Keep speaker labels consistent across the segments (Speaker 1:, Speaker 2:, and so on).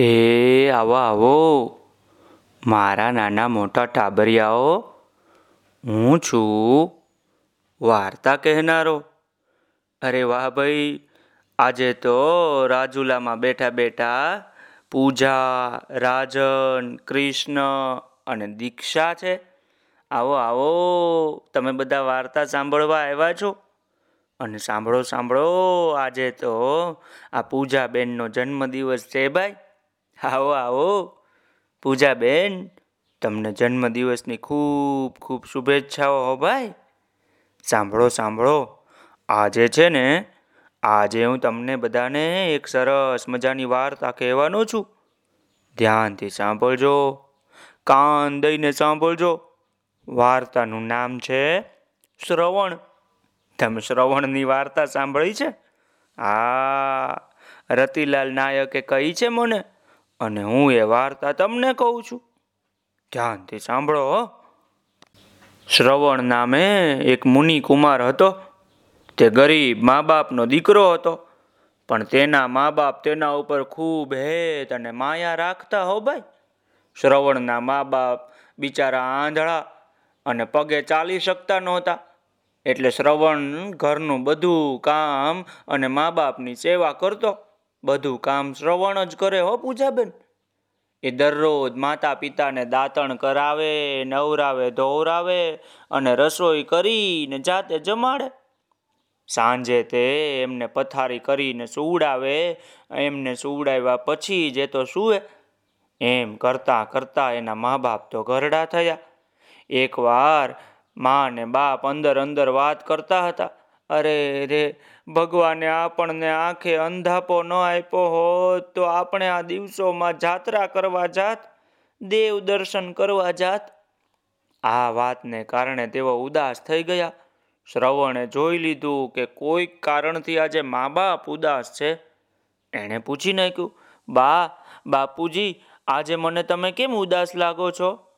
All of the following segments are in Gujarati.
Speaker 1: એ આવો આવો. મારા નાના મોટા ટાબરિયાઓ, હું છું. વાર્તા કહેનારો. અરે વાહ ભાઈ, આજે તો રાજુલામાં બેઠા બેઠા પૂજા, રાજન, કૃષ્ણ અને દીક્ષા છે. આવો આવો, તમે બધા વાર્તા સાંભળવા આવ્યા છો? અને સાંભળો સાંભળો, આજે તો આ પૂજાબેનનો જન્મદિવસ છે ભાઈ. આવો આવો. પૂજાબેન, તમને જન્મદિવસની ખૂબ ખૂબ શુભેચ્છાઓ હો ભાઈ. સાંભળો સાંભળો. આજે છે ને, આજે હું તમને બધાને એક સરસ મજાની વાર્તા કહેવાનો છું. ધ્યાનથી સાંભળજો. કાન દઈને સાંભળજો. વાર્તાનું નામ છે શ્રવણ. તમે શ્રવણની વાર્તા સાંભળી છે? હા રતિલાલ નાયકે કહી છે મને. અને હું એ વાર્તા તમને કહું છું. ધ્યાનથી સાંભળો શ્રવણ નામે એક મુનિ કુમાર હતો. તે ગરીબ મા બાપનો દીકરો હતો. પણ તેના મા બાપ તેના ઉપર ખૂબ હેત અને માયા રાખતા હો ભાઈ. શ્રવણના મા બાપ બિચારા આંધળા અને પગે ચાલી શકતા નહોતા. એટલે શ્રવણ ઘરનું બધું કામ અને મા બાપની સેવા કરતો. બધું કામ શ્રવણ જ કરે હો પૂજાબેન. એ દરરોજ માતા પિતાને દાંતણ કરાવે, નવરાવે, ધોવરાવે અને રસોઈ કરીને જાતે જમાડે. સાંજે તે એમને પથારી કરીને સુવડાવે, એમને સુવડાવ્યા પછી જે તો સૂવે, એમ કરતા કરતા એના મા બાપ તો ઘરડા થયા. એકવાર મા ને બાપ અંદર અંદર વાત કરતા હતા. અરે રે, ભગવાને આપણને આંખે અંધાપો ન આપ્યો હોત તો આપણે આ દિવસોમાં જાત્રા કરવા જાત, દેવ દર્શન કરવા જાત. આ વાતને કારણે તેઓ ઉદાસ થઈ ગયા. શ્રવણે જોઈ લીધું કે કોઈક કારણથી આજે મા બાપ ઉદાસ છે. એણે પૂછી નાખ્યું, બા, બાપુજી, આજે મને તમે કેમ ઉદાસ લાગો છો?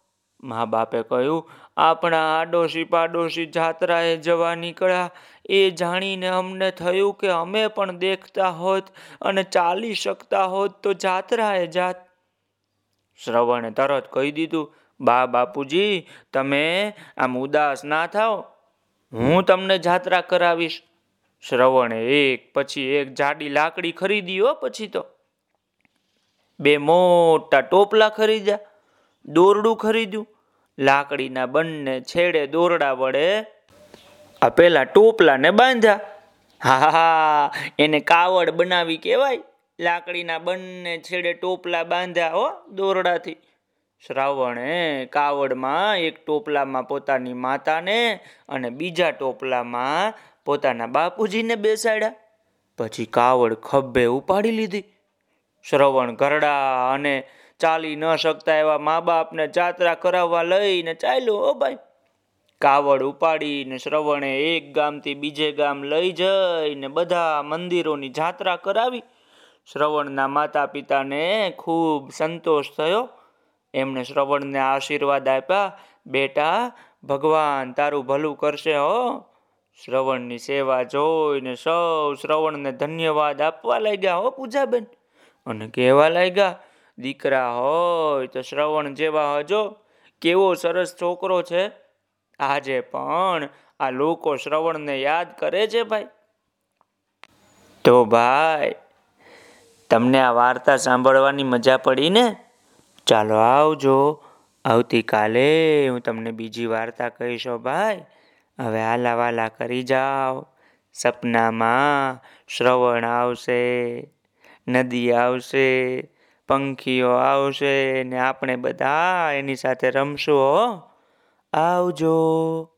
Speaker 1: મા બાપે કહ્યું, આપણા આડોશી પાડોશી જાત્રાએ જવા નીકળ્યા. એ જાણીને અમને થયું કે અમે પણ દેખતા હોત અને ચાલી શકતા હોત તો જાત્રાએ જાત. શ્રવણે તરત કહી દીધું, બા બાપુજી, તમે આમ ઉદાસ ના થાઓ. હું તમને જાત્રા કરાવીશ. શ્રવણે એક, પછી એક જાડી લાકડી ખરીદી હો પછી તો. બે મોટા ટોપલા ખરીદ્યા, દોરડું ખરીદ્યું લાકડીના બંને છેડે દોરડા વડે આ પેલા ટોપલાને બાંધ્યા. હા હા એને કાવડ બનાવી કહેવાય. લાકડીના બંને છેડે ટોપલા બાંધ્યા હો દોરડાથી. શ્રાવણે કાવડમાં એક ટોપલામાં પોતાની માતાને અને બીજા ટોપલામાં પોતાના બાપુજીને બેસાડ્યા. પછી કાવડ ખભે ઉપાડી લીધી. શ્રવણ ઘરડા અને ચાલી ન શકતા એવા મા બાપને જાત્રા કરાવવા લઈને ચાલ્યો, ઓ ભાઈ, કાવડ ઉપાડીને શ્રવણે એક ગામથી બીજે ગામ લઈ જઈને બધા મંદિરોની જાત્રા કરાવી. શ્રવણના માતા પિતાને ખૂબ સંતોષ થયો. એમણે શ્રવણને આશીર્વાદ આપ્યા, બેટા, ભગવાન તારું ભલું કરશે, હો. શ્રવણની સેવા જોઈને સૌ શ્રવણને ધન્યવાદ આપવા લાગ્યા, હો પૂજાબેન. અને કહેવા લાગ્યા દીકરા હોય તો શ્રવણ જેવા હજો. કેવો સરસ છોકરો છે. આજે પણ આ લોકો શ્રવણને યાદ કરે છે ભાઈ. તો ભાઈ, તમને આ વાર્તા સાંભળવાની મજા પડી ને? ચાલો આવજો. આવતીકાલે હું તમને બીજી વાર્તા કહીશો ભાઈ. હવે હાલા વાલા કરી જાઓ. સપનામાં શ્રવણ આવશે, નદી આવશે પંખીઓ આવશે ને આપણે બધા એની સાથે રમશું હો. આવજો.